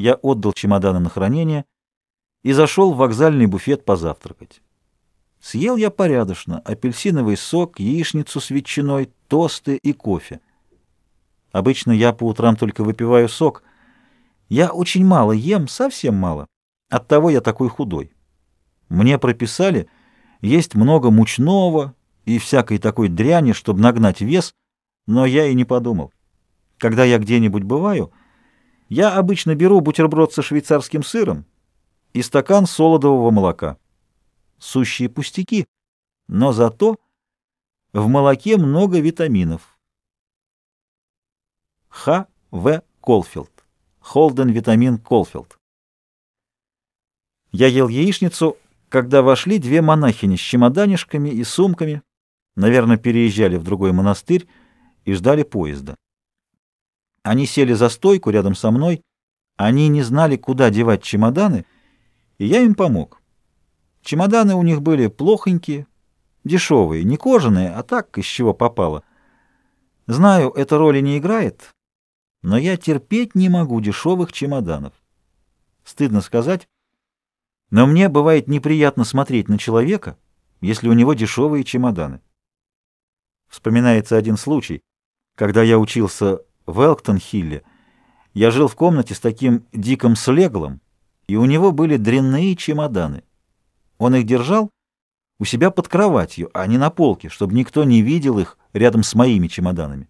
Я отдал чемоданы на хранение и зашел в вокзальный буфет позавтракать. Съел я порядочно апельсиновый сок, яичницу с ветчиной, тосты и кофе. Обычно я по утрам только выпиваю сок. Я очень мало ем, совсем мало. Оттого я такой худой. Мне прописали, есть много мучного и всякой такой дряни, чтобы нагнать вес, но я и не подумал. Когда я где-нибудь бываю, я обычно беру бутерброд со швейцарским сыром и стакан солодового молока. Сущие пустяки, но зато в молоке много витаминов. Х. В. Колфилд. Холден витамин Колфилд. Я ел яичницу, когда вошли две монахини с чемоданишками и сумками, наверное, переезжали в другой монастырь и ждали поезда. Они сели за стойку рядом со мной, они не знали, куда девать чемоданы, и я им помог. Чемоданы у них были плохонькие, дешевые, не кожаные, а так, из чего попало. Знаю, эта роли не играет, но я терпеть не могу дешевых чемоданов. Стыдно сказать, но мне бывает неприятно смотреть на человека, если у него дешевые чемоданы. Вспоминается один случай, когда я учился в Элктон-Хилле. Я жил в комнате с таким диким слеглом, и у него были дрянные чемоданы. Он их держал у себя под кроватью, а не на полке, чтобы никто не видел их рядом с моими чемоданами.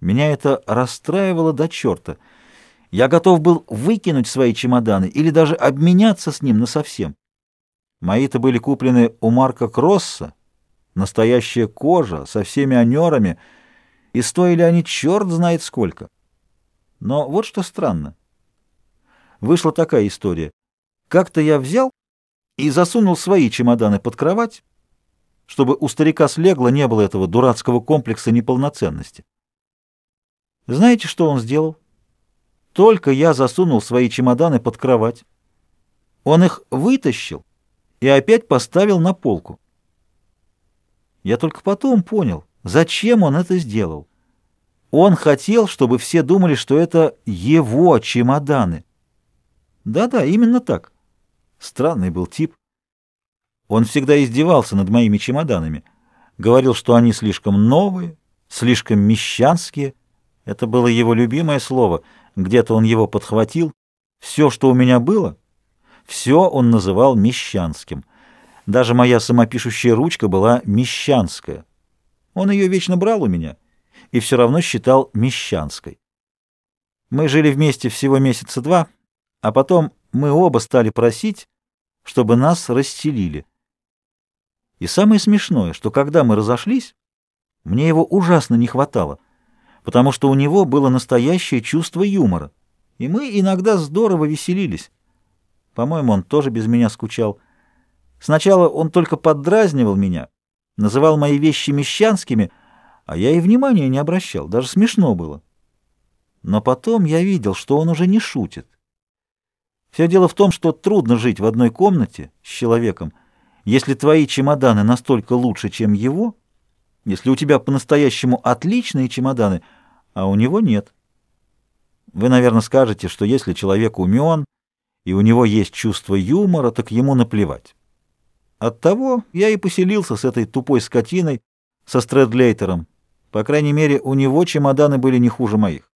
Меня это расстраивало до черта. Я готов был выкинуть свои чемоданы или даже обменяться с ним насовсем. Мои-то были куплены у Марка Кросса, настоящая кожа, со всеми анерами, и стоили они черт знает сколько. Но вот что странно. Вышла такая история. Как-то я взял и засунул свои чемоданы под кровать, чтобы у старика слегло не было этого дурацкого комплекса неполноценности. Знаете, что он сделал? Только я засунул свои чемоданы под кровать. Он их вытащил и опять поставил на полку. Я только потом понял, зачем он это сделал. Он хотел, чтобы все думали, что это его чемоданы. Да-да, именно так. Странный был тип. Он всегда издевался над моими чемоданами. Говорил, что они слишком новые, слишком мещанские. Это было его любимое слово. Где-то он его подхватил. Все, что у меня было, все он называл мещанским. Даже моя самопишущая ручка была мещанская. Он ее вечно брал у меня и все равно считал мещанской. Мы жили вместе всего месяца два, а потом мы оба стали просить, чтобы нас расселили. И самое смешное, что когда мы разошлись, мне его ужасно не хватало, потому что у него было настоящее чувство юмора, и мы иногда здорово веселились. По-моему, он тоже без меня скучал. Сначала он только поддразнивал меня, называл мои вещи мещанскими, а я и внимания не обращал, даже смешно было. Но потом я видел, что он уже не шутит. Все дело в том, что трудно жить в одной комнате с человеком, если твои чемоданы настолько лучше, чем его, если у тебя по-настоящему отличные чемоданы, а у него нет. Вы, наверное, скажете, что если человек умен и у него есть чувство юмора, так ему наплевать. Оттого я и поселился с этой тупой скотиной, со Стрэдлейтером. По крайней мере, у него чемоданы были не хуже моих.